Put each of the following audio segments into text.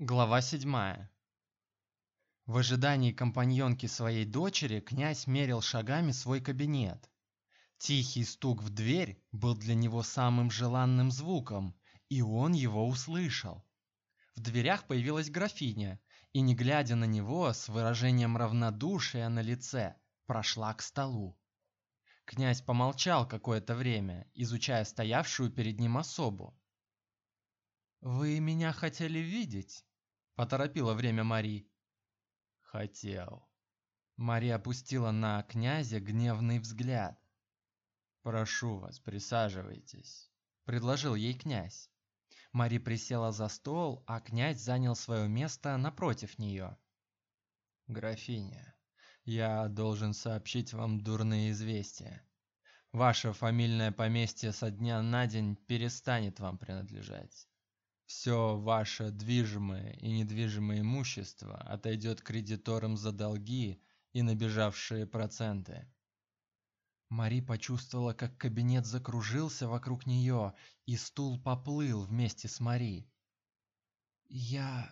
Глава седьмая. В ожидании компаньонки своей дочери князь мерил шагами свой кабинет. Тихий стук в дверь был для него самым желанным звуком, и он его услышал. В дверях появилась графиня, и не глядя на него, с выражением равнодушия на лице, прошла к столу. Князь помолчал какое-то время, изучая стоявшую перед ним особу. Вы меня хотели видеть? Поторопила время Мари. Хотел. Мария опустила на князя гневный взгляд. Прошу вас, присаживайтесь, предложил ей князь. Мари присела за стол, а князь занял свое место напротив нее. Графиня, я должен сообщить вам дурные известия. Ваше фамильное поместье со дня на день перестанет вам принадлежать. Все ваше движимое и недвижимое имущество отойдет кредиторам за долги и набежавшие проценты. Мари почувствовала, как кабинет закружился вокруг нее, и стул поплыл вместе с Мари. Я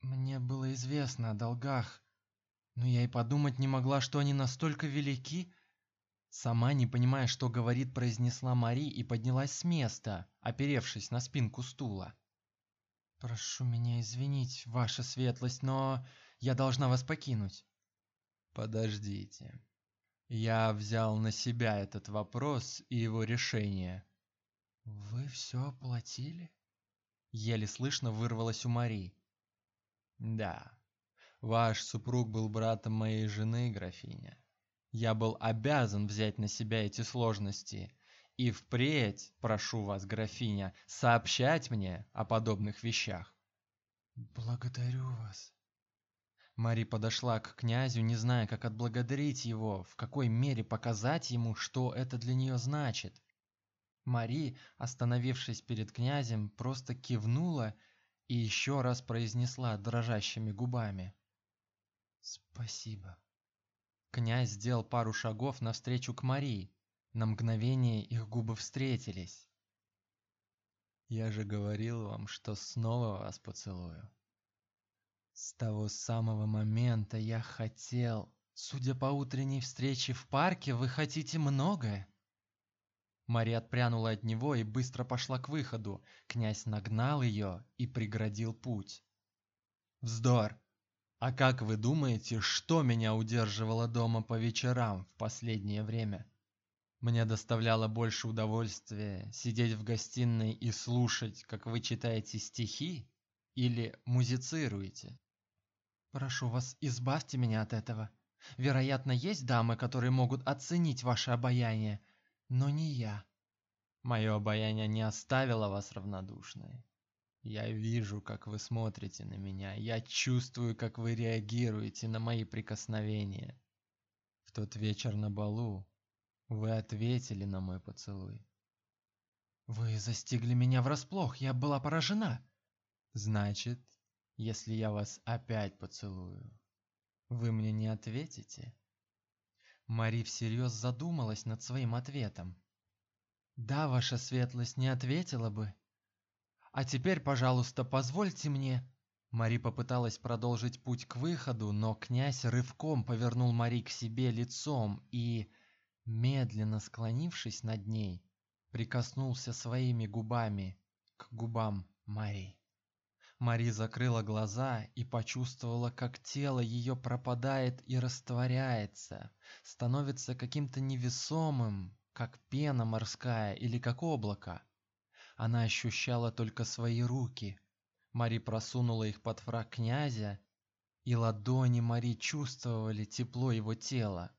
мне было известно о долгах, но я и подумать не могла, что они настолько велики, Сама не понимая, что говорит, произнесла Мари и поднялась с места, оперевшись на спинку стула. Прошу меня извинить, ваша светлость, но я должна вас покинуть. Подождите. Я взял на себя этот вопрос и его решение. Вы все оплатили? Еле слышно вырвалось у Мари. Да. Ваш супруг был братом моей жены, графиня. Я был обязан взять на себя эти сложности. И впредь, прошу вас, графиня, сообщать мне о подобных вещах. Благодарю вас. Мари подошла к князю, не зная, как отблагодарить его, в какой мере показать ему, что это для нее значит. Мари, остановившись перед князем, просто кивнула и еще раз произнесла дрожащими губами: "Спасибо". Князь сделал пару шагов навстречу к Марии. На мгновение их губы встретились. Я же говорил вам, что снова вас поцелую. С того самого момента я хотел. Судя по утренней встрече в парке, вы хотите многое. Мария отпрянула от него и быстро пошла к выходу. Князь нагнал ее и преградил путь. Вздор. А как вы думаете, что меня удерживало дома по вечерам в последнее время? Мне доставляло больше удовольствия сидеть в гостиной и слушать, как вы читаете стихи или музицируете. Прошу вас, избавьте меня от этого. Вероятно, есть дамы, которые могут оценить ваше обаяние, но не я. Мое обаяние не оставило вас равнодушной. Я вижу, как вы смотрите на меня. Я чувствую, как вы реагируете на мои прикосновения. В тот вечер на балу вы ответили на мой поцелуй. Вы застигли меня врасплох. Я была поражена. Значит, если я вас опять поцелую, вы мне не ответите? Мари всерьез задумалась над своим ответом. Да, ваша светлость не ответила бы, а теперь, пожалуйста, позвольте мне. Мари попыталась продолжить путь к выходу, но князь рывком повернул Мари к себе лицом и, медленно склонившись над ней, прикоснулся своими губами к губам Мари. Мари закрыла глаза и почувствовала, как тело ее пропадает и растворяется, становится каким-то невесомым, как пена морская или как облако. Она ощущала только свои руки. Мари просунула их под фрак князя, и ладони Мари чувствовали тепло его тела.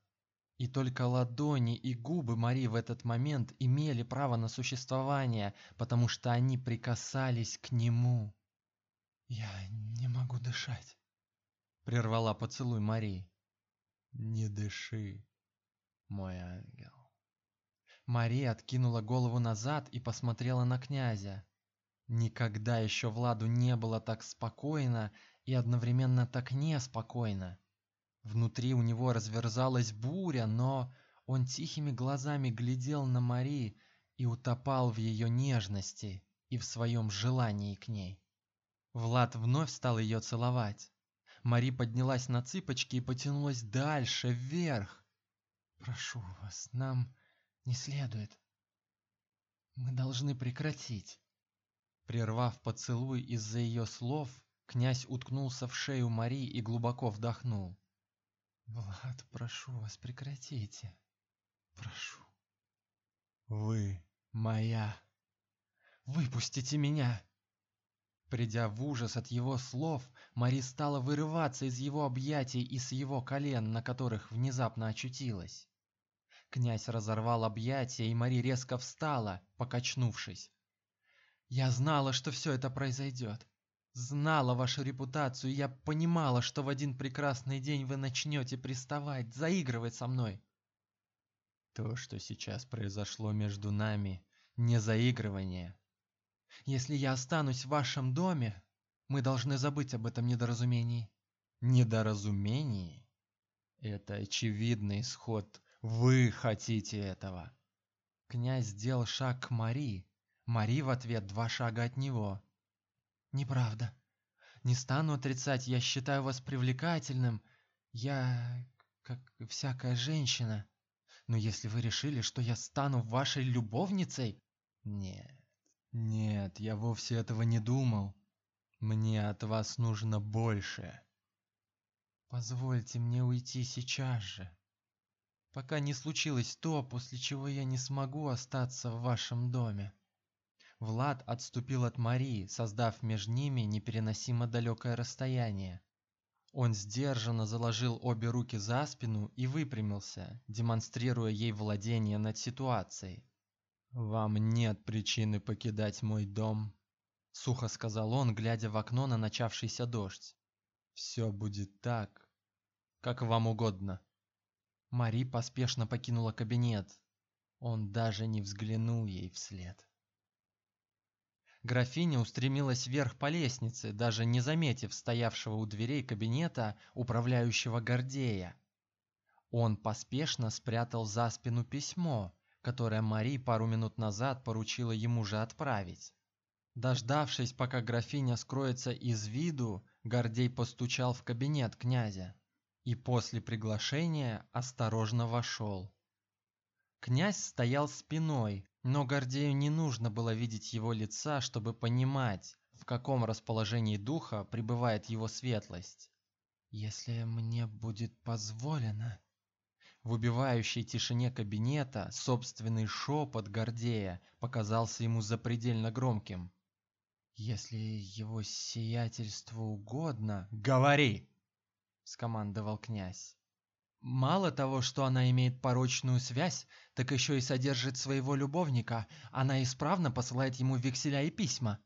И только ладони и губы Мари в этот момент имели право на существование, потому что они прикасались к нему. Я не могу дышать, прервала поцелуй Мари. Не дыши, мой ангел. Мария откинула голову назад и посмотрела на князя. Никогда еще Владу не было так спокойно и одновременно так неспокойно. Внутри у него разверзалась буря, но он тихими глазами глядел на Мари и утопал в ее нежности и в своем желании к ней. Влад вновь стал ее целовать. Мари поднялась на цыпочки и потянулась дальше, вверх. Прошу вас, нам не следует. Мы должны прекратить. Прервав поцелуй из-за ее слов, князь уткнулся в шею Мари и глубоко вдохнул. Влад, прошу вас, прекратите. Прошу. Вы моя. Выпустите меня. Придя в ужас от его слов, Мари стала вырываться из его объятий и с его колен, на которых внезапно очутилась. Князь разорвал объятия, и Мари резко встала, покачнувшись. Я знала, что все это произойдет. Знала вашу репутацию, и я понимала, что в один прекрасный день вы начнете приставать, заигрывать со мной. То, что сейчас произошло между нами, не заигрывание. Если я останусь в вашем доме, мы должны забыть об этом недоразумении. Недоразумении? Это очевидный исход. Вы хотите этого. Князь сделал шаг к Мари. Мари в ответ два шага от него. Неправда. Не стану отрицать, я считаю вас привлекательным. Я как всякая женщина. Но если вы решили, что я стану вашей любовницей, нет. Нет, я вовсе этого не думал. Мне от вас нужно больше. Позвольте мне уйти сейчас же, пока не случилось то, после чего я не смогу остаться в вашем доме. Влад отступил от Марии, создав между ними непереносимо далекое расстояние. Он сдержанно заложил обе руки за спину и выпрямился, демонстрируя ей владение над ситуацией. Вам нет причины покидать мой дом, сухо сказал он, глядя в окно на начавшийся дождь. Все будет так, как вам угодно. Мари поспешно покинула кабинет. Он даже не взглянул ей вслед. Графиня устремилась вверх по лестнице, даже не заметив стоявшего у дверей кабинета управляющего Гордея. Он поспешно спрятал за спину письмо, которое Мари пару минут назад поручила ему же отправить. Дождавшись, пока графиня скроется из виду, Гордей постучал в кабинет князя и после приглашения осторожно вошел. Князь стоял спиной, но Гордею не нужно было видеть его лица, чтобы понимать, в каком расположении духа пребывает его светлость. Если мне будет позволено, в убивающей тишине кабинета собственный шепот Гордея показался ему запредельно громким. Если его сиятельству угодно, говори, скомандовал князь. Мало того, что она имеет порочную связь, так еще и содержит своего любовника. Она исправно посылает ему векселя и письма.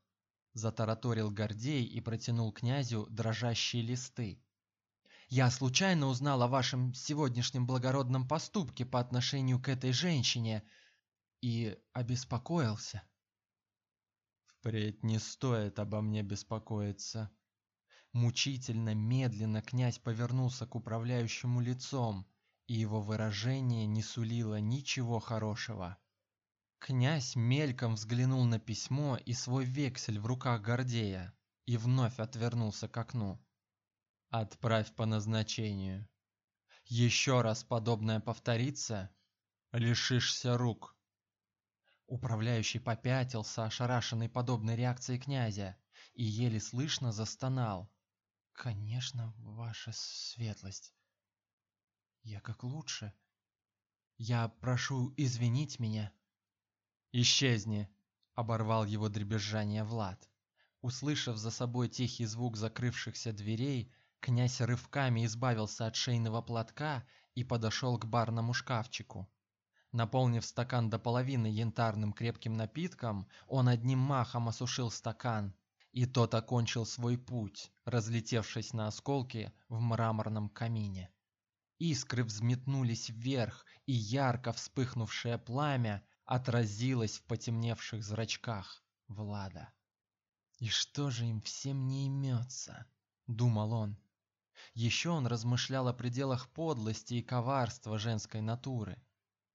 Затараторил Гордей и протянул князю дрожащие листы. Я случайно узнал о вашем сегодняшнем благородном поступке по отношению к этой женщине и обеспокоился. Впредь не стоит обо мне беспокоиться, Мучительно медленно князь повернулся к управляющему лицом, и его выражение не сулило ничего хорошего. Князь мельком взглянул на письмо и свой вексель в руках Гордея и вновь отвернулся к окну. Отправь по назначению. Еще раз подобное повторится, лишишься рук. Управляющий попятился, ошарашенный подобной реакцией князя, и еле слышно застонал. Конечно, ваша светлость. Я как лучше. Я прошу извинить меня. Исчезни, оборвал его дребезжание Влад. Услышав за собой тихий звук закрывшихся дверей, князь рывками избавился от шейного платка и подошел к барному шкафчику. Наполнив стакан до половины янтарным крепким напитком, он одним махом осушил стакан и тот окончил свой путь, разлетевшись на осколки в мраморном камине. Искры взметнулись вверх, и ярко вспыхнувшее пламя отразилось в потемневших зрачках Влада. И что же им всем не имется, думал он. Еще он размышлял о пределах подлости и коварства женской натуры.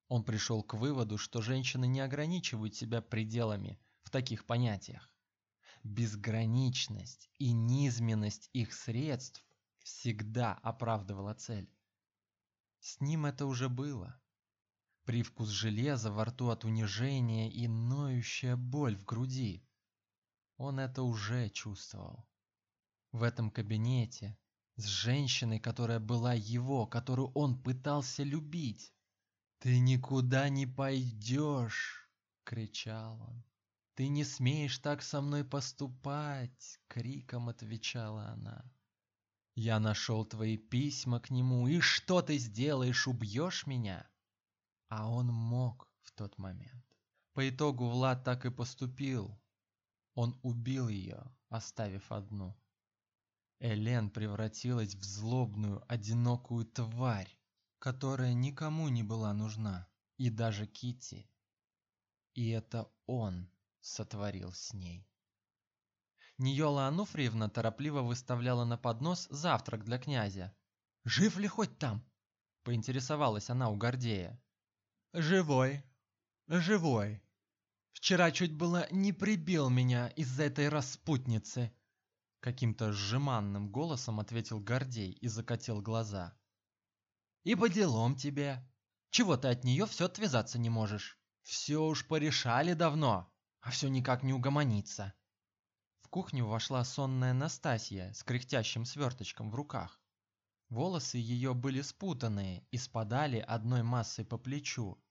Он пришел к выводу, что женщины не ограничивают себя пределами в таких понятиях. Безграничность и низменность их средств всегда оправдывала цель. С ним это уже было. Привкус железа во рту от унижения и ноющая боль в груди. Он это уже чувствовал. В этом кабинете с женщиной, которая была его, которую он пытался любить. Ты никуда не пойдешь, кричал он. Ты не смеешь так со мной поступать, криком отвечала она. Я нашел твои письма к нему, и что ты сделаешь, убьешь меня? А он мог в тот момент. По итогу Влад так и поступил. Он убил ее, оставив одну. Элен превратилась в злобную, одинокую тварь, которая никому не была нужна, и даже Кити. И это он сотворил с ней. Ниола Ануфриевна торопливо выставляла на поднос завтрак для князя. Жив ли хоть там? поинтересовалась она у Гордея. Живой. Живой. Вчера чуть было не прибил меня из-за этой распутницы, каким-то сжиманным голосом ответил Гордей и закатил глаза. И по делам тебе. Чего ты от нее все отвязаться не можешь? Все уж порешали давно, а все никак не угомонится. В кухню вошла сонная Настасья с кряхтящим сверточком в руках. Волосы ее были спутанные и спадали одной массой по плечу,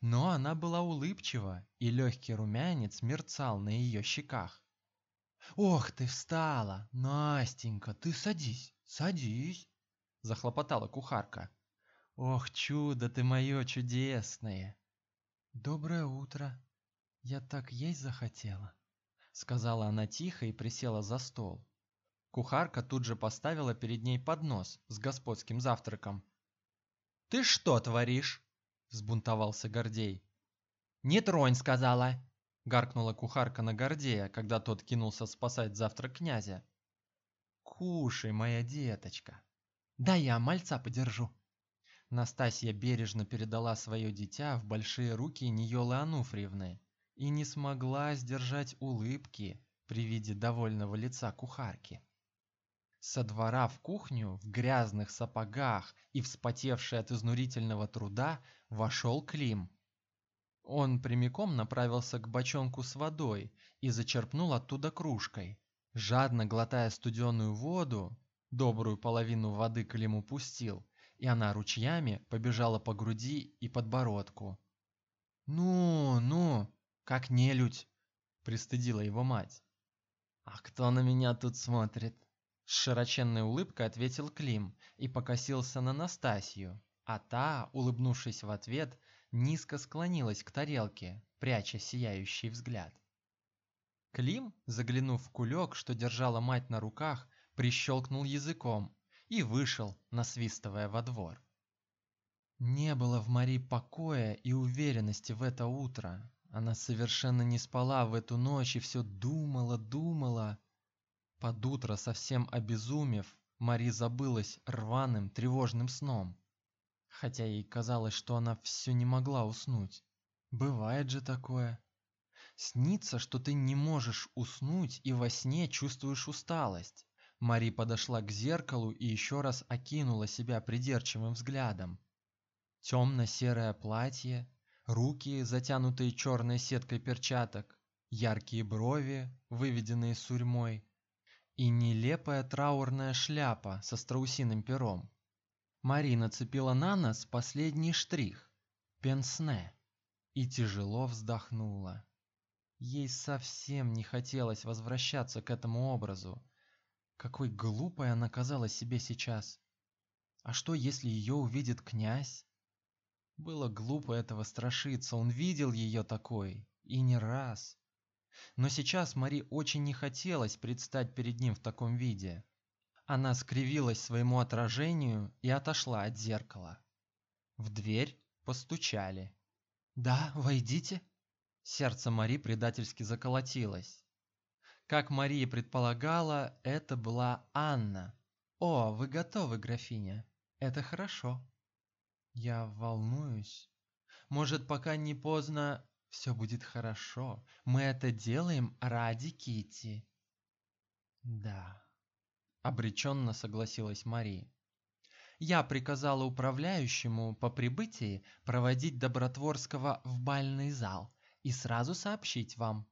но она была улыбчива, и легкий румянец мерцал на ее щеках. Ох, ты встала, Настенька, ты садись, садись, захлопотала кухарка. Ох, чудо ты мое чудесное. Доброе утро. Я так есть захотела, сказала она тихо и присела за стол. Кухарка тут же поставила перед ней поднос с господским завтраком. Ты что творишь? взбунтовался Гордей. Не тронь, сказала, гаркнула кухарка на Гордея, когда тот кинулся спасать завтрак князя. Кушай, моя деточка. Да я мальца подержу. Настасья бережно передала свое дитя в большие руки Ниолы Ануфриевны и не смогла сдержать улыбки при виде довольного лица кухарки. Со двора в кухню в грязных сапогах и вспотевший от изнурительного труда вошел Клим. Он прямиком направился к бочонку с водой и зачерпнул оттуда кружкой. Жадно глотая студеную воду, добрую половину воды Климу пустил, и она ручьями побежала по груди и подбородку. Ну, ну, как нелюдь, пристыдила его мать. А кто на меня тут смотрит? С широченной улыбкой ответил Клим и покосился на Настасью, а та, улыбнувшись в ответ, низко склонилась к тарелке, пряча сияющий взгляд. Клим, заглянув в кулек, что держала мать на руках, прищелкнул языком и вышел, насвистывая во двор. Не было в Мари покоя и уверенности в это утро. Она совершенно не спала в эту ночь и все думала, думала. Под утро, совсем обезумев, Мари забылась рваным, тревожным сном. Хотя ей казалось, что она все не могла уснуть. Бывает же такое. Снится, что ты не можешь уснуть и во сне чувствуешь усталость. Мари подошла к зеркалу и еще раз окинула себя придирчивым взглядом. Темно-серое платье, руки, затянутые черной сеткой перчаток, яркие брови, выведенные сурьмой, и нелепая траурная шляпа со страусиным пером. Марина цепила на нос последний штрих пенсне и тяжело вздохнула. Ей совсем не хотелось возвращаться к этому образу. Какой глупой она казалась себе сейчас. А что, если ее увидит князь? Было глупо этого страшиться. Он видел ее такой и не раз. Но сейчас Мари очень не хотелось предстать перед ним в таком виде. Она скривилась своему отражению и отошла от зеркала. В дверь постучали. "Да, войдите". Сердце Мари предательски заколотилось. Как Мария предполагала, это была Анна. "О, вы готовы, графиня? Это хорошо". "Я волнуюсь. Может, пока не поздно все будет хорошо. Мы это делаем ради Кити. Да. Обреченно согласилась Мари. Я приказала управляющему по прибытии проводить Добротворского в бальный зал и сразу сообщить вам.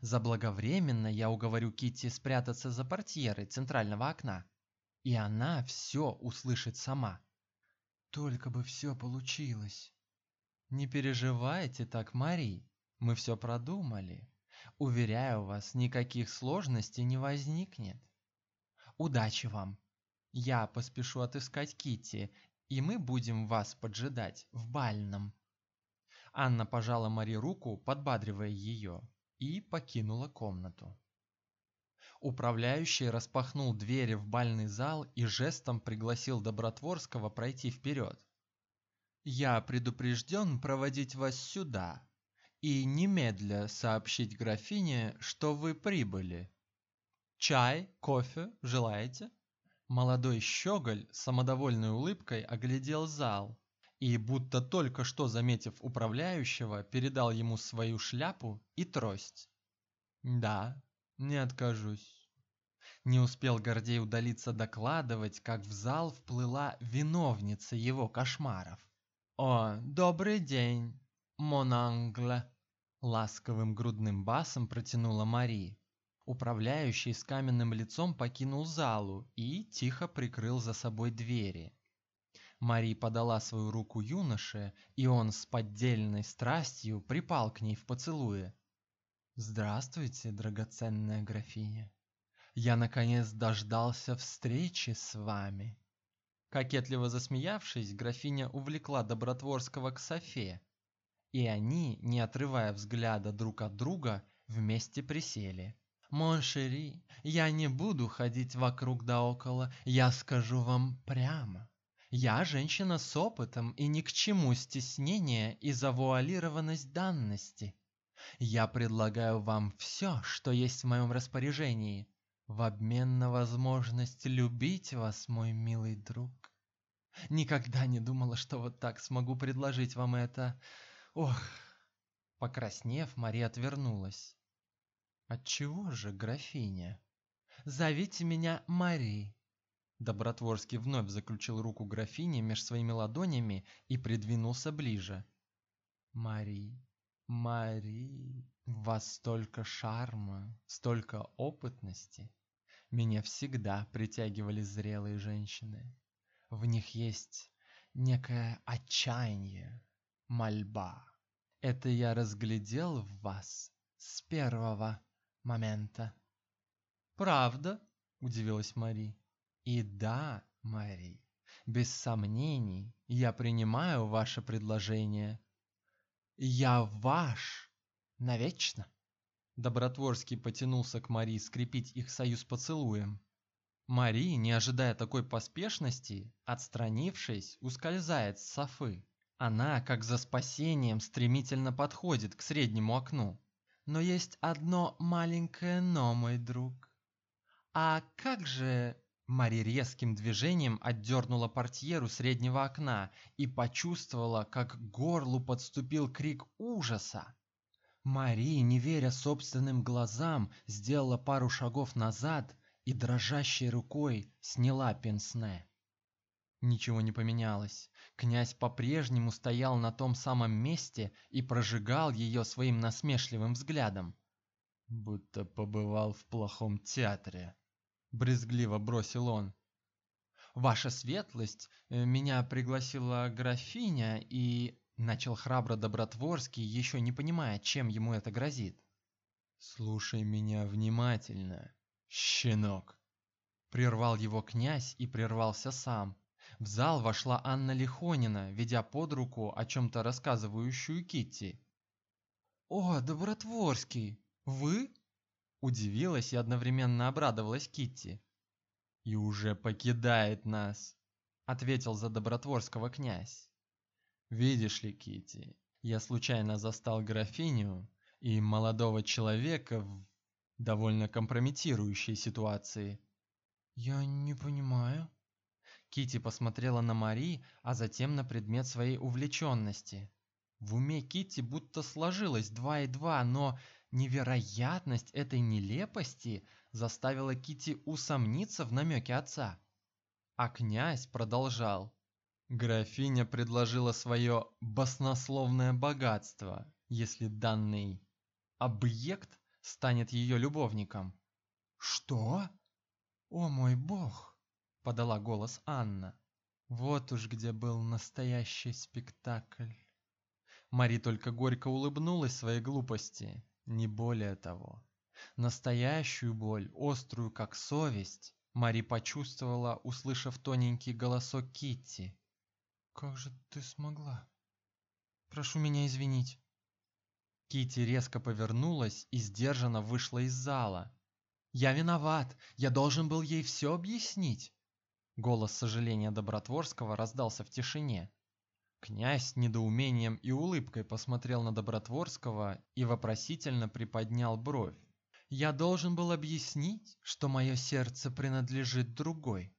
Заблаговременно я уговорю Китти спрятаться за портьерой центрального окна, и она все услышит сама. Только бы все получилось. Не переживайте так, Мари. Мы все продумали. Уверяю вас, никаких сложностей не возникнет. Удачи вам. Я поспешу отыскать Китти, и мы будем вас поджидать в бальном. Анна пожала Мари руку, подбадривая ее, и покинула комнату. Управляющий распахнул двери в бальный зал и жестом пригласил Добротворского пройти вперед. Я предупрежден проводить вас сюда и немедля сообщить графине, что вы прибыли. Чай, кофе желаете? Молодой щеголь с самодовольной улыбкой оглядел зал и, будто только что заметив управляющего, передал ему свою шляпу и трость. Да, не откажусь. Не успел Гордей удалиться докладывать, как в зал вплыла виновница его кошмаров. О, добрый день, монангле, ласковым грудным басом протянула Мари. Управляющий с каменным лицом покинул залу и тихо прикрыл за собой двери. Мари подала свою руку юноше, и он с поддельной страстью припал к ней в поцелуе. Здравствуйте, драгоценная графиня. Я наконец дождался встречи с вами. Кокетливо засмеявшись, графиня увлекла Добротворского к софе, и они, не отрывая взгляда друг от друга, вместе присели. Mon chéri, я не буду ходить вокруг да около, я скажу вам прямо. Я женщина с опытом, и ни к чему стеснение и завуалированность данности. Я предлагаю вам все, что есть в моем распоряжении, в обмен на возможность любить вас, мой милый друг. Никогда не думала, что вот так смогу предложить вам это. Ох. Покраснев, Мария отвернулась. Отчего же, графиня? Зовите меня Мари. Добротворский вновь заключил руку графини меж своими ладонями и придвинулся ближе. Мари, Мари, в вас столько шарма, столько опытности. Меня всегда притягивали зрелые женщины. В них есть некое отчаяние, мольба. Это я разглядел в вас с первого момента. Правда? удивилась Мари. И да, Мари, без сомнений, я принимаю ваше предложение. Я ваш навечно. Добротворский потянулся к Мари скрепить их союз поцелуем. Мари, не ожидая такой поспешности, отстранившись, ускользает с Софы. Она, как за спасением, стремительно подходит к среднему окну. Но есть одно маленькое но, мой друг. А как же Мари резким движением отдернула портьеру среднего окна и почувствовала, как к горлу подступил крик ужаса. Мари, не веря собственным глазам, сделала пару шагов назад и дрожащей рукой сняла пенсне. Ничего не поменялось. Князь по-прежнему стоял на том самом месте и прожигал ее своим насмешливым взглядом, будто побывал в плохом театре брезгливо бросил он. Ваша светлость, э, меня пригласила графиня и начал храбро Добротворский, еще не понимая, чем ему это грозит. Слушай меня внимательно, щенок, прервал его князь и прервался сам. В зал вошла Анна Лихонина, ведя под руку о чем то рассказывающую Китти. О, Добротворский, вы? Удивилась и одновременно обрадовалась Китти. И уже покидает нас, ответил за Добротворского князь. Видишь ли, Китти, я случайно застал графиню и молодого человека в довольно компрометирующей ситуации. Я не понимаю. Кити посмотрела на Мари, а затем на предмет своей увлеченности. В уме Кити будто сложилось два и два, но Невероятность этой нелепости заставило Кити усомниться в намеке отца. А князь продолжал: Графиня предложила свое баснословное богатство, если данный объект станет ее любовником. Что? О мой бог, подала голос Анна. Вот уж где был настоящий спектакль. Мари только горько улыбнулась своей глупости, не более того. Настоящую боль, острую как совесть, Мари почувствовала, услышав тоненький голосок Китти. Как же ты смогла? Прошу меня извинить. Кити резко повернулась и сдержанно вышла из зала. Я виноват. Я должен был ей все объяснить. Голос сожаления Добротворского раздался в тишине. Князь недоумением и улыбкой посмотрел на Добротворского и вопросительно приподнял бровь. Я должен был объяснить, что мое сердце принадлежит другой.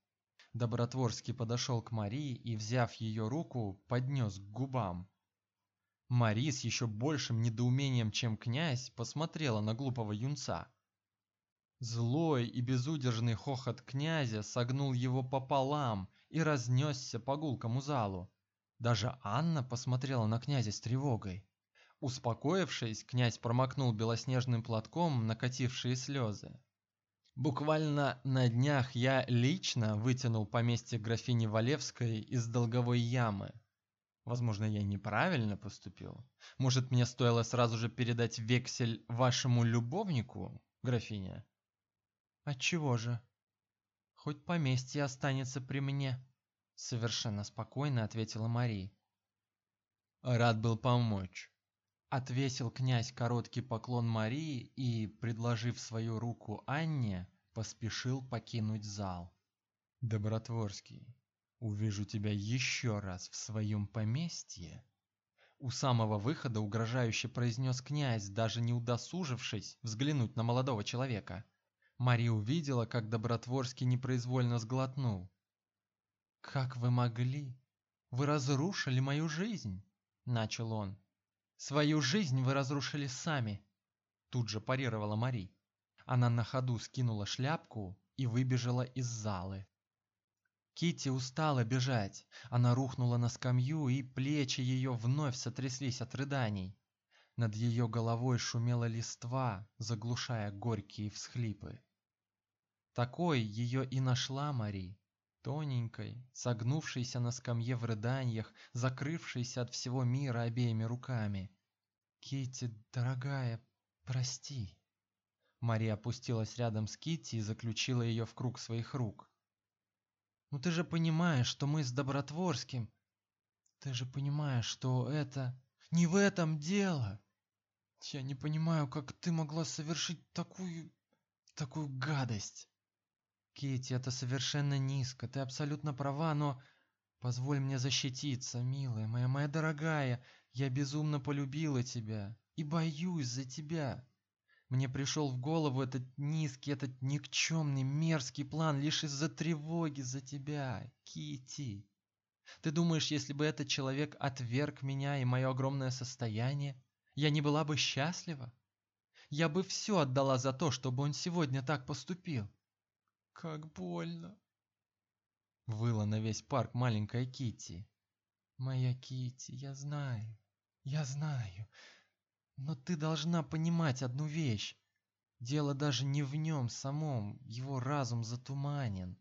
Добротворский подошел к Марии и, взяв ее руку, поднес к губам. Мария с еще большим недоумением, чем князь, посмотрела на глупого юнца. Злой и безудержный хохот князя согнул его пополам и разнесся по гулкому залу. Даже Анна посмотрела на князя с тревогой. Успокоившись, князь промокнул белоснежным платком накатившие слезы. Буквально на днях я лично вытянул поместье графини Валевской из долговой ямы. Возможно, я неправильно поступил. Может, мне стоило сразу же передать вексель вашему любовнику, графиня? От чего же? Хоть поместье останется при мне, совершенно спокойно ответила Мария. Рад был помочь. Отвесил князь короткий поклон Марии и, предложив свою руку Анне, поспешил покинуть зал. Добротворский, увижу тебя еще раз в своем поместье. У самого выхода угрожающе произнес князь, даже не удосужившись взглянуть на молодого человека. Мария увидела, как Добротворский непроизвольно сглотнул. Как вы могли? Вы разрушили мою жизнь, начал он. Свою жизнь вы разрушили сами, тут же парировала Мари. Она на ходу скинула шляпку и выбежала из залы. Кити устала бежать. Она рухнула на скамью, и плечи ее вновь сотряслись от рыданий. Над ее головой шумела листва, заглушая горькие всхлипы. Такой ее и нашла Мари, тоненькой, согнувшейся на скамье в рыданиях, закрывшейся от всего мира обеими руками. Кити, дорогая, прости. Мария опустилась рядом с Кити и заключила ее в круг своих рук. Ну ты же понимаешь, что мы с Добротворским. Ты же понимаешь, что это не в этом дело. Я не понимаю, как ты могла совершить такую такую гадость. Кити, это совершенно низко. Ты абсолютно права, но позволь мне защититься, милая моя, моя дорогая. Я безумно полюбила тебя и боюсь за тебя. Мне пришел в голову этот низкий, этот никчемный, мерзкий план лишь из-за тревоги за тебя, Кити. Ты думаешь, если бы этот человек отверг меня и мое огромное состояние, я не была бы счастлива? Я бы все отдала за то, чтобы он сегодня так поступил. Как больно. Выла на весь парк маленькая Кити. Моя Кити, я знаю. Я знаю. Но ты должна понимать одну вещь. Дело даже не в нем самом, его разум затуманен.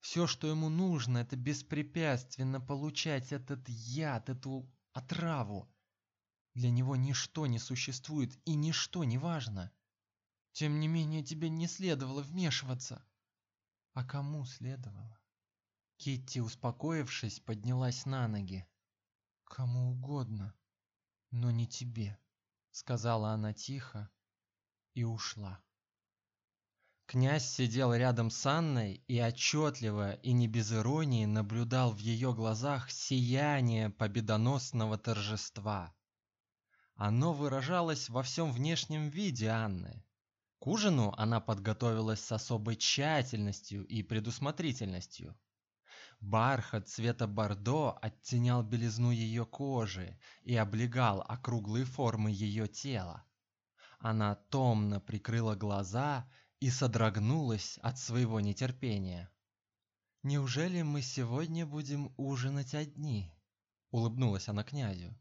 Все, что ему нужно, это беспрепятственно получать этот яд, эту отраву. Для него ничто не существует и ничто не важно. Тем не менее, тебе не следовало вмешиваться. А кому следовало? Китти, успокоившись, поднялась на ноги. Кому угодно, но не тебе, сказала она тихо и ушла. Князь сидел рядом с Анной и отчетливо и не без иронии наблюдал в ее глазах сияние победоносного торжества. Оно выражалось во всем внешнем виде Анны. К ужину она подготовилась с особой тщательностью и предусмотрительностью. Бархат цвета бордо оттенял белизну ее кожи и облегал округлые формы ее тела. Она томно прикрыла глаза и содрогнулась от своего нетерпения. Неужели мы сегодня будем ужинать одни? улыбнулась она князю.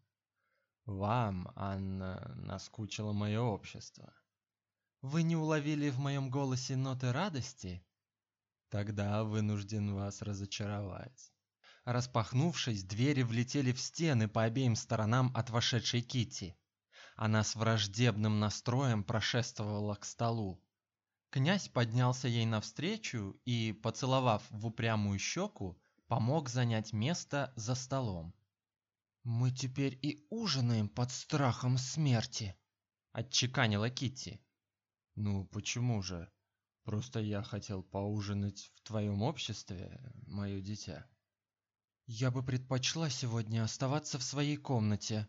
Вам, Анна, наскучило мое общество. Вы не уловили в моем голосе ноты радости? Тогда вынужден вас разочаровать. Распахнувшись, двери влетели в стены по обеим сторонам от вошедшей Китти. Она с враждебным настроем прошествовала к столу. Князь поднялся ей навстречу и, поцеловав в упрямую щеку, помог занять место за столом. Мы теперь и ужинаем под страхом смерти, отчеканила Китти. Ну почему же? Просто я хотел поужинать в твоем обществе, мое дитя. Я бы предпочла сегодня оставаться в своей комнате.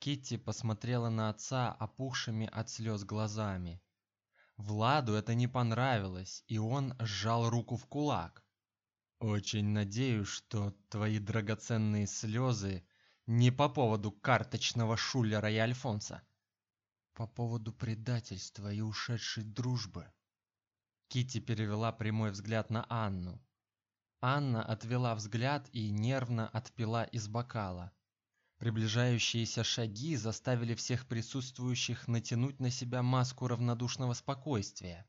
Китти посмотрела на отца опухшими от слез глазами. Владу это не понравилось, и он сжал руку в кулак. Очень надеюсь, что твои драгоценные слезы не по поводу карточного шулера и Альфонса, по поводу предательства и ушедшей дружбы. Кити перевела прямой взгляд на Анну. Анна отвела взгляд и нервно отпила из бокала. Приближающиеся шаги заставили всех присутствующих натянуть на себя маску равнодушного спокойствия.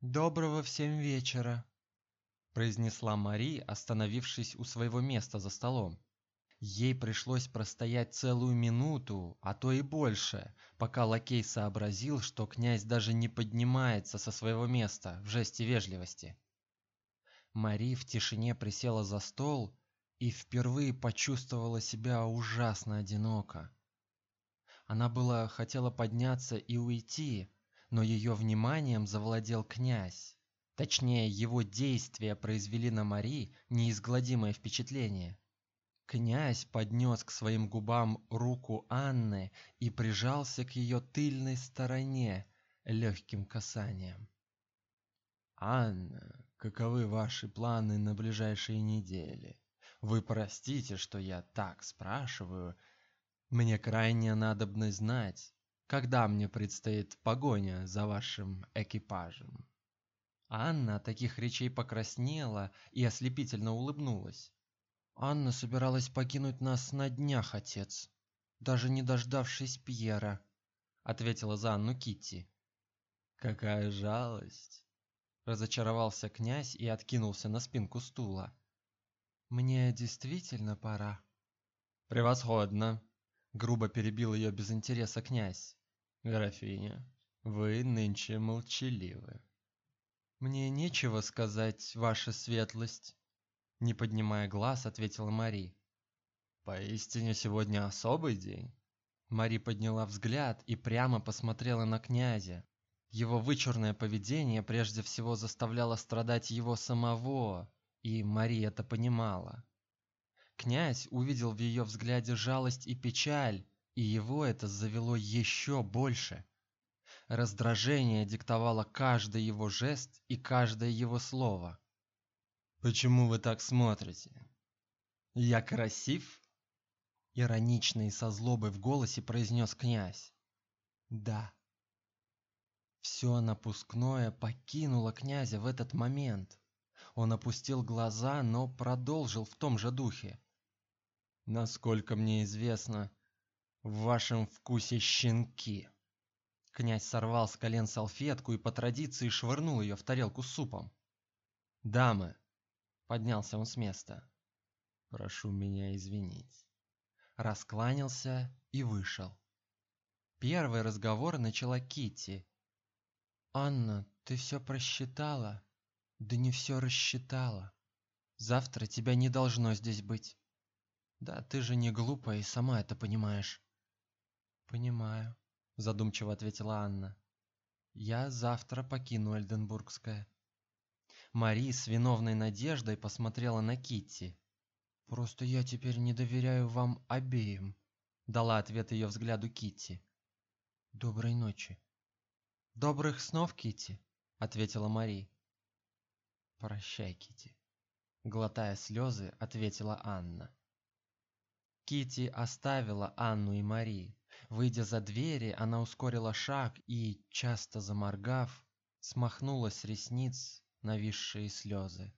Доброго всем вечера, произнесла Мари, остановившись у своего места за столом. Ей пришлось простоять целую минуту, а то и больше, пока лакей сообразил, что князь даже не поднимается со своего места в жесте вежливости. Мари в тишине присела за стол и впервые почувствовала себя ужасно одиноко. Она была хотела подняться и уйти, но ее вниманием завладел князь. Точнее, его действия произвели на Мари неизгладимое впечатление. Князь поднес к своим губам руку Анны и прижался к ее тыльной стороне легким касанием. Анна, каковы ваши планы на ближайшие недели? Вы простите, что я так спрашиваю. Мне крайне надобно знать, когда мне предстоит погоня за вашим экипажем. Анна от таких речей покраснела и ослепительно улыбнулась. Анна собиралась покинуть нас на днях, отец, даже не дождавшись Пьера, ответила за Анну Китти. Какая жалость, разочаровался князь и откинулся на спинку стула. Мне действительно пора. Превосходно, грубо перебил ее без интереса князь. Графиня, вы нынче молчаливы. Мне нечего сказать, ваша светлость, не поднимая глаз, ответила Мари. Поистине сегодня особый день. Мари подняла взгляд и прямо посмотрела на князя. Его вычурное поведение прежде всего заставляло страдать его самого, и Мари это понимала. Князь увидел в ее взгляде жалость и печаль, и его это завело еще больше. Раздражение диктовало каждый его жест и каждое его слово. Почему вы так смотрите? Я красив? Иронично и со злобой в голосе произнес князь. Да. Все напускное покинуло князя в этот момент. Он опустил глаза, но продолжил в том же духе. Насколько мне известно, в вашем вкусе щенки. Князь сорвал с колен салфетку и по традиции швырнул ее в тарелку с супом. Дамы, Поднялся он с места. Прошу меня извинить. Раскланялся и вышел. Первый разговор начала Кити. Анна, ты все просчитала? Да не все рассчитала. Завтра тебя не должно здесь быть. Да ты же не глупая и сама это понимаешь. Понимаю, задумчиво ответила Анна. Я завтра покину Эльденбургское. Мари с виновной надеждой посмотрела на Китти. Просто я теперь не доверяю вам обеим, дала ответ ее взгляду Китти. Доброй ночи. Добрых снов, Китти, ответила Мари. Прощай, Китти, глотая слезы, ответила Анна. Китти оставила Анну и Мари. Выйдя за двери, она ускорила шаг и, часто заморгав, смахнула с ресниц нависшие слезы.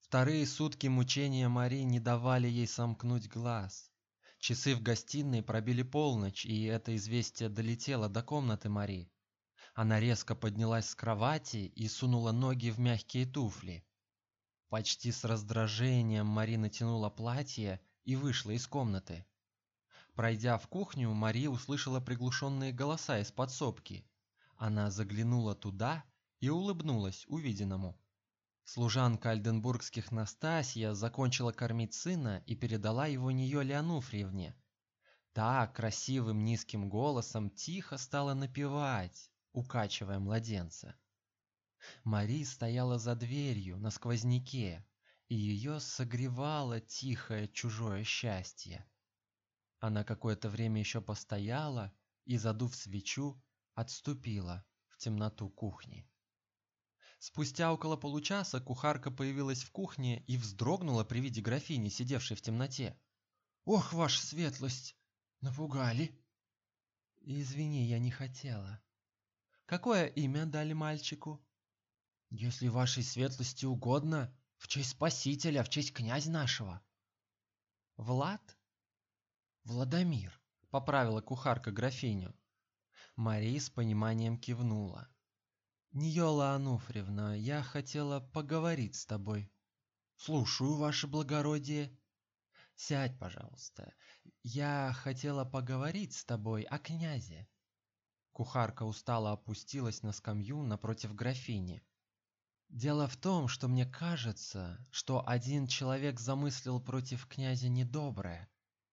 Вторые сутки мучения Мари не давали ей сомкнуть глаз. Часы в гостиной пробили полночь, и это известие долетело до комнаты Мари. Она резко поднялась с кровати и сунула ноги в мягкие туфли. Почти с раздражением Мари натянула платье и вышла из комнаты. Пройдя в кухню, Мари услышала приглушенные голоса из подсобки. Она заглянула туда и улыбнулась увиденному. Служанка альденбургских Настасья закончила кормить сына и передала его нее Леонуфриевне. Та красивым низким голосом тихо стала напевать, укачивая младенца. Мари стояла за дверью на сквозняке, и ее согревало тихое чужое счастье. Она какое-то время еще постояла и, задув свечу, отступила в темноту кухни. Спустя около получаса кухарка появилась в кухне и вздрогнула при виде графини, сидевшей в темноте. Ох, ваша светлость, напугали. Извини, я не хотела. Какое имя дали мальчику? Если вашей светлости угодно, в честь Спасителя, в честь князя нашего. Влад? Владимир, поправила кухарка графиню. Мария с пониманием кивнула. Ниола Ануфриевна, я хотела поговорить с тобой. Слушаю, ваше благородие. Сядь, пожалуйста. Я хотела поговорить с тобой о князе. Кухарка устало опустилась на скамью напротив графини. Дело в том, что мне кажется, что один человек замыслил против князя недоброе,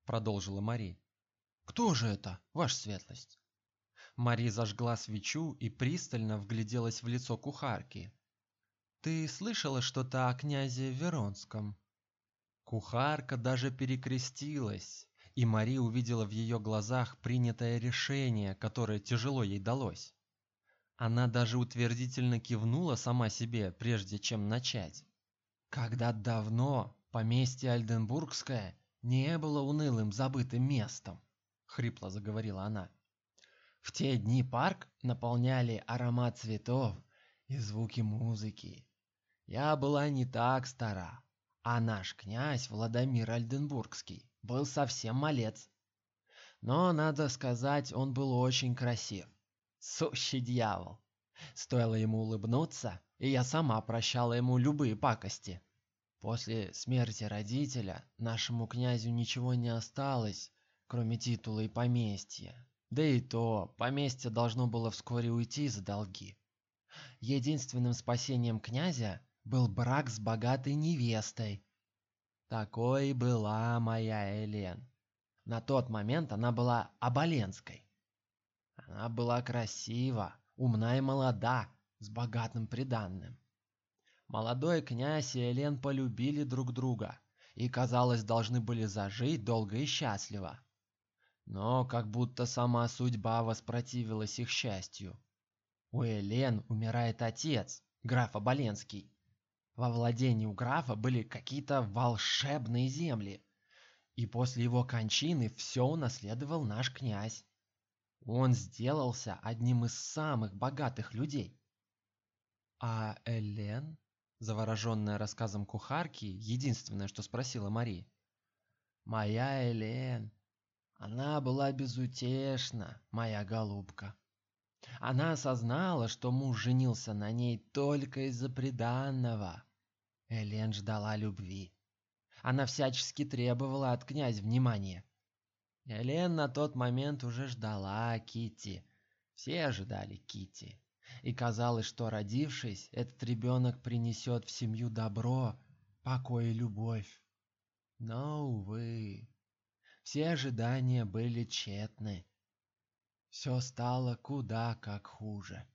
продолжила Мари. Кто же это, ваша светлость? Мари зажгла свечу и пристально вгляделась в лицо кухарки. Ты слышала что-то о князе Веронском? Кухарка даже перекрестилась, и Мари увидела в ее глазах принятое решение, которое тяжело ей далось. Она даже утвердительно кивнула сама себе, прежде чем начать. Когда давно поместье Альденбургское не было унылым забытым местом, хрипло заговорила она. В те дни парк наполняли аромат цветов и звуки музыки. Я была не так стара, а наш князь Владимир Альденбургский был совсем малец. Но, надо сказать, он был очень красив. Сущий дьявол. Стоило ему улыбнуться, и я сама прощала ему любые пакости. После смерти родителя нашему князю ничего не осталось, кроме титула и поместья. Да и то, поместье должно было вскоре уйти за долги. Единственным спасением князя был брак с богатой невестой. Такой была моя Элен. На тот момент она была оболенской. Она была красива, умна и молода, с богатым приданным. Молодой князь и Элен полюбили друг друга и, казалось, должны были зажить долго и счастливо. Но как будто сама судьба воспротивилась их счастью. У Элен умирает отец, граф Оболенский. Во владении у графа были какие-то волшебные земли, и после его кончины все унаследовал наш князь. Он сделался одним из самых богатых людей. А Элен, завороженная рассказом кухарки, единственное, что спросила Мари. Моя Элен, она была безутешна, моя голубка. Она осознала, что муж женился на ней только из-за приданного. Элен ждала любви. Она всячески требовала от князя внимания. Элен на тот момент уже ждала Кити. Все ожидали Кити. И казалось, что родившись, этот ребенок принесет в семью добро, покой и любовь. Но увы, все ожидания были тщетны. Все стало куда как хуже.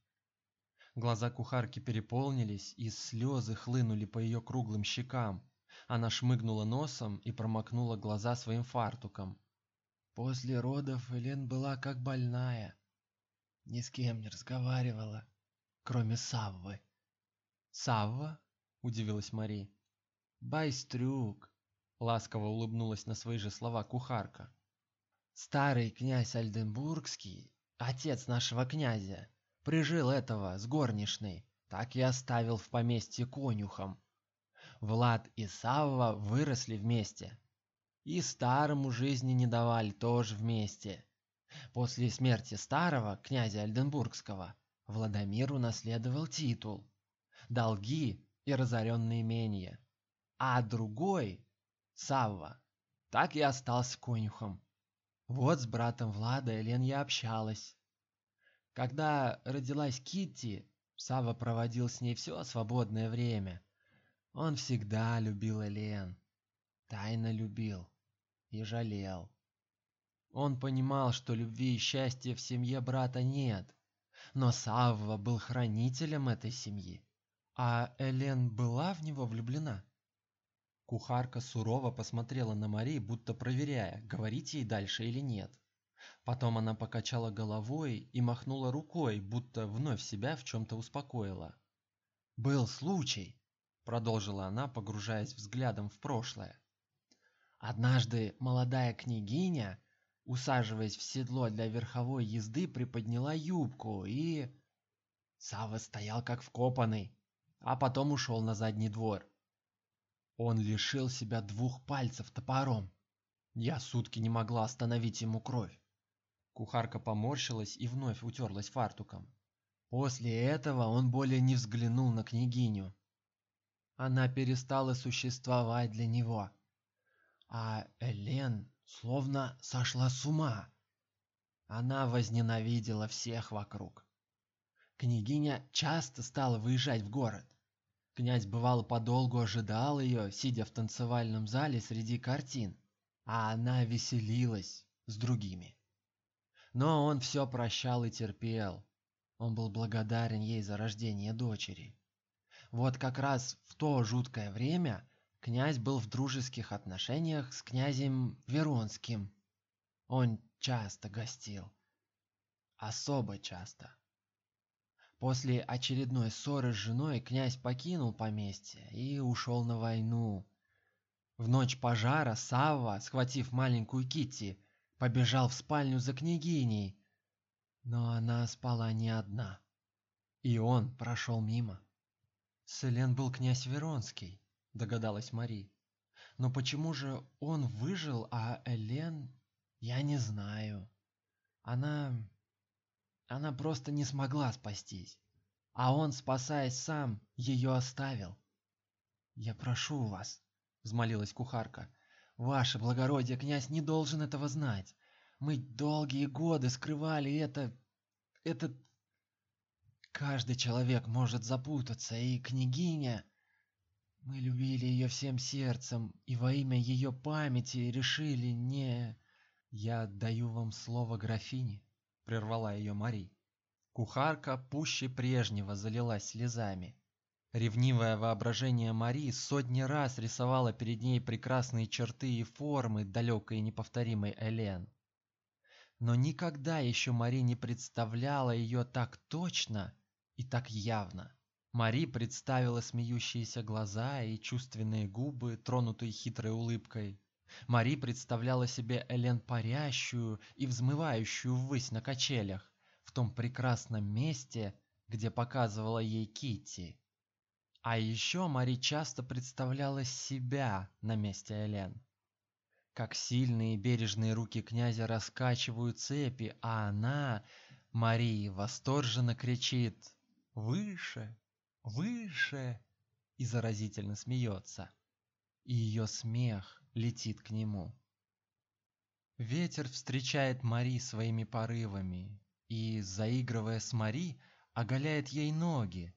Глаза кухарки переполнились, и слезы хлынули по ее круглым щекам. Она шмыгнула носом и промокнула глаза своим фартуком. После родов Элен была как больная. Ни с кем не разговаривала, кроме Саввы. Савва? удивилась Мари. Байстрюк, ласково улыбнулась на свои же слова кухарка. Старый князь Альденбургский, отец нашего князя, Прижил этого с горничной, так и оставил в поместье конюхом. Влад и Савва выросли вместе. И старому жизни не давали тоже вместе. После смерти старого князя Альденбургского Владимир унаследовал титул, долги и разоренные имения, а другой, Савва, так и остался конюхом. Вот с братом Влада Элен я общалась. Когда родилась Китти, Сава проводил с ней все свободное время. Он всегда любил Элен, тайно любил и жалел. Он понимал, что любви и счастья в семье брата нет, но Савва был хранителем этой семьи. А Элен была в него влюблена? Кухарка сурово посмотрела на Мари, будто проверяя, говорить ей дальше или нет. Потом она покачала головой и махнула рукой, будто вновь себя в чем то успокоила. Был случай, продолжила она, погружаясь взглядом в прошлое. Однажды молодая княгиня, усаживаясь в седло для верховой езды, приподняла юбку и Сава стоял как вкопанный а потом ушел на задний двор. Он лишил себя двух пальцев топором. Я сутки не могла остановить ему кровь. Кухарка поморщилась и вновь утерлась фартуком. После этого он более не взглянул на княгиню. Она перестала существовать для него. А Элен словно сошла с ума. Она возненавидела всех вокруг. Княгиня часто стала выезжать в город. Князь бывало подолгу ожидал ее, сидя в танцевальном зале среди картин, а она веселилась с другими. Но он все прощал и терпел. Он был благодарен ей за рождение дочери. Вот как раз в то жуткое время князь был в дружеских отношениях с князем Веронским. Он часто гостил, особо часто. После очередной ссоры с женой князь покинул поместье и ушел на войну. В ночь пожара Савва, схватив маленькую Китти, побежал в спальню за княгиней, но она спала не одна, и он прошел мимо. Селен был князь Веронский, догадалась Мари. Но почему же он выжил, а Элен, я не знаю. Она она просто не смогла спастись, а он, спасаясь сам, ее оставил. Я прошу вас, взмолилась кухарка. Ваше благородие, князь не должен этого знать. Мы долгие годы скрывали это это каждый человек может запутаться, и княгиня мы любили ее всем сердцем и во имя ее памяти решили не Я отдаю вам слово графини, прервала ее Мари. Кухарка пуще прежнего залилась слезами. Ревнивое воображение Мари сотни раз рисовало перед ней прекрасные черты и формы далекой и неповторимой Элен. Но никогда еще Мари не представляла ее так точно и так явно. Мари представила смеющиеся глаза и чувственные губы, тронутые хитрой улыбкой. Мари представляла себе Элен парящую и взмывающую ввысь на качелях в том прекрасном месте, где показывала ей Кити. А еще Мари часто представляла себя на месте Элен. Как сильные бережные руки князя раскачивают цепи, а она, Мари, восторженно кричит: "Выше, выше!" и заразительно смеется. И ее смех летит к нему. Ветер встречает Мари своими порывами и, заигрывая с Мари, оголяет ей ноги.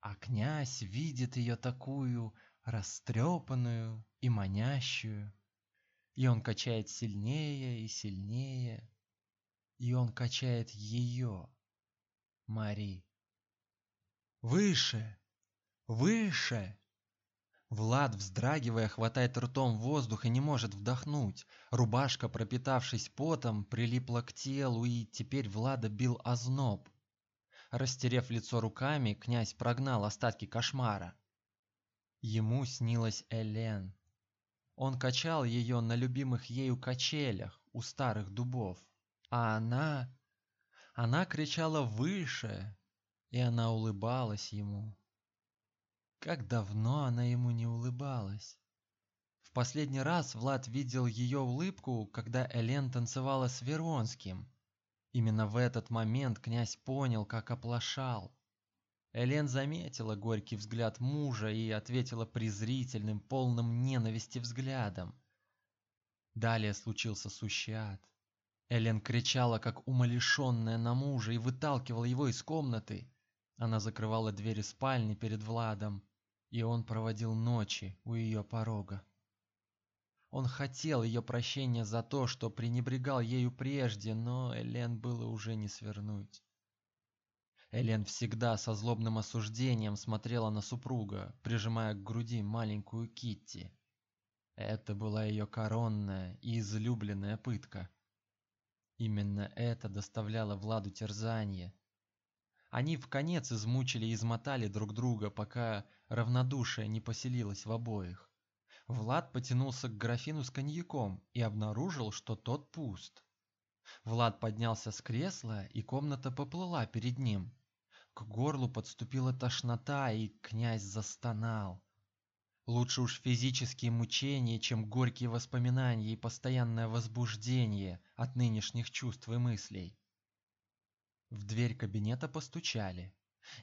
А князь видит ее такую растрепанную и манящую, и он качает сильнее и сильнее, и он качает ее, Мари. Выше, выше! Влад, вздрагивая, хватает ртом воздух и не может вдохнуть. Рубашка, пропитавшись потом, прилипла к телу, и теперь Влада бил озноб. Растерев лицо руками, князь прогнал остатки кошмара. Ему снилась Элен. Он качал ее на любимых ею качелях у старых дубов, а она Она кричала выше, и она улыбалась ему. Как давно она ему не улыбалась. В последний раз Влад видел ее улыбку, когда Элен танцевала с Веронским. Именно в этот момент князь понял, как оплошал. Элен заметила горький взгляд мужа и ответила презрительным, полным ненависти взглядом. Далее случился сущий ад. Элен кричала, как умалишенная на мужа, и выталкивала его из комнаты. Она закрывала двери спальни перед Владом, и он проводил ночи у ее порога. Он хотел ее прощения за то, что пренебрегал ею прежде, но Элен было уже не свернуть. Элен всегда со злобным осуждением смотрела на супруга, прижимая к груди маленькую Китти. Это была ее коронная и излюбленная пытка. Именно это доставляло Владу терзание. Они в конец измучили и измотали друг друга, пока равнодушие не поселилось в обоих. Влад потянулся к графину с коньяком и обнаружил, что тот пуст. Влад поднялся с кресла, и комната поплыла перед ним. К горлу подступила тошнота, и князь застонал. Лучше уж физические мучения, чем горькие воспоминания и постоянное возбуждение от нынешних чувств и мыслей. В дверь кабинета постучали,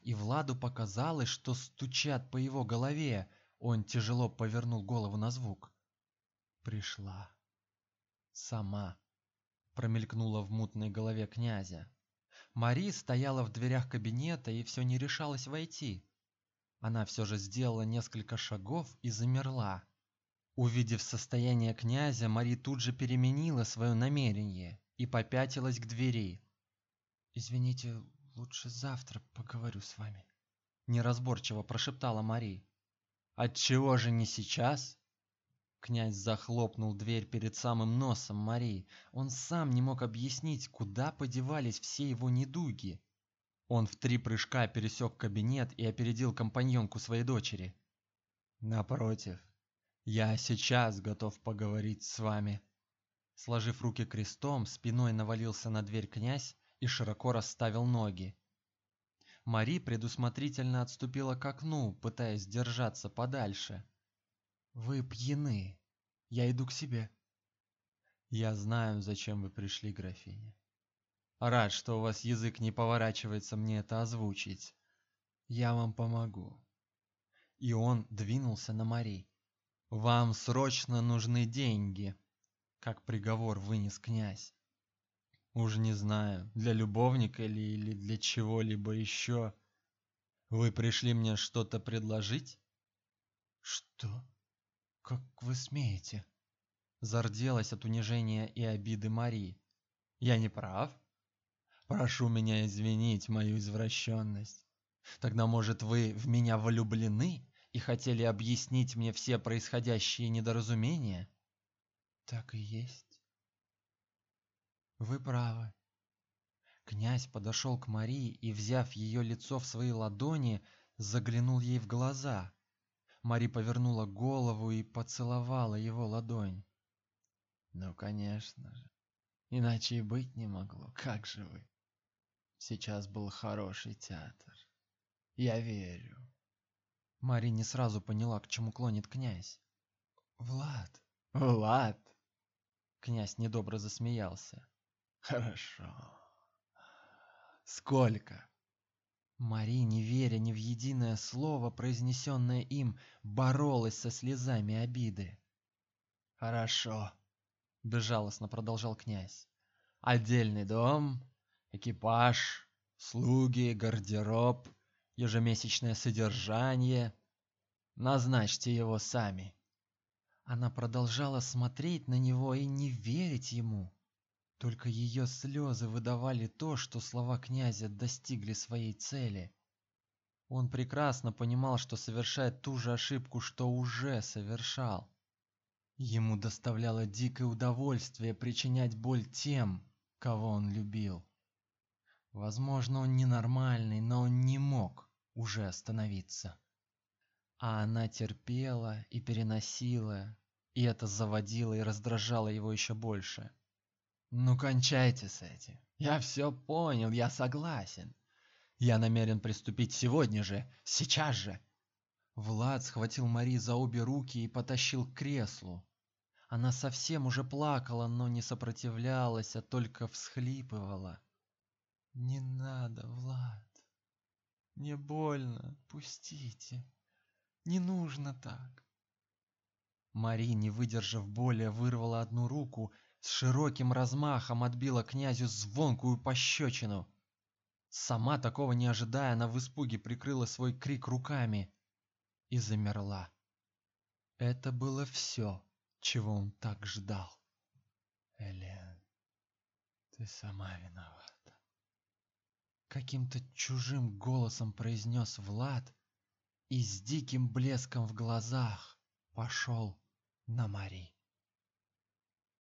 и Владу показалось, что стучат по его голове, он тяжело повернул голову на звук. Пришла. Сама. Промелькнула в мутной голове князя. Мари стояла в дверях кабинета и все не решалась войти. Она все же сделала несколько шагов и замерла. Увидев состояние князя, Мари тут же переменила свое намерение и попятилась к двери. Извините, лучше завтра поговорю с вами, неразборчиво прошептала Мари. Отчего же не сейчас? Князь захлопнул дверь перед самым носом Марии. Он сам не мог объяснить, куда подевались все его недуги. Он в три прыжка пересек кабинет и опередил компаньонку своей дочери. Напротив, я сейчас готов поговорить с вами. Сложив руки крестом, спиной навалился на дверь князь и широко расставил ноги. Мари предусмотрительно отступила к окну, пытаясь держаться подальше. Вы пьяны. Я иду к себе. Я знаю, зачем вы пришли, графиня. Рад, что у вас язык не поворачивается мне это озвучить. Я вам помогу. И он двинулся на Мари. Вам срочно нужны деньги, как приговор вынес князь. Уж не знаю, для любовника или, или для чего-либо еще. Вы пришли мне что-то предложить? Что? Как вы смеете? Зарделась от унижения и обиды Марии. Я не прав? Прошу меня извинить мою извращенность. Тогда, может, вы в меня влюблены и хотели объяснить мне все происходящие недоразумения? Так и есть. Вы правы. Князь подошел к Марии и, взяв ее лицо в свои ладони, заглянул ей в глаза. Мари повернула голову и поцеловала его ладонь. Ну, конечно же. Иначе и быть не могло. Как же вы? Сейчас был хороший театр. Я верю. Мари не сразу поняла, к чему клонит князь. Влад. Влад. Князь недобро засмеялся. Хорошо. Сколько? Мари, не веря ни в единое слово, произнесенное им, боролась со слезами обиды. Хорошо, безжалостно продолжал князь. Отдельный дом, экипаж, слуги, гардероб, ежемесячное содержание. Назначьте его сами. Она продолжала смотреть на него и не верить ему. Только ее слезы выдавали то, что слова князя достигли своей цели. Он прекрасно понимал, что совершает ту же ошибку, что уже совершал. Ему доставляло дикое удовольствие причинять боль тем, кого он любил. Возможно, он ненормальный, но он не мог уже остановиться. А она терпела и переносила, и это заводило и раздражало его еще больше. Ну кончайте с этим. Я все понял, я согласен. Я намерен приступить сегодня же, сейчас же. Влад схватил Мари за обе руки и потащил к креслу. Она совсем уже плакала, но не сопротивлялась, а только всхлипывала. Не надо, Влад. Мне больно, пустите. Не нужно так. Мари, не выдержав боли, вырвала одну руку, с широким размахом отбила князю звонкую пощечину. Сама такого не ожидая, она в испуге прикрыла свой крик руками и замерла. Это было все, чего он так ждал. Элен, ты сама виновата. Каким-то чужим голосом произнес Влад и с диким блеском в глазах пошел на Мари.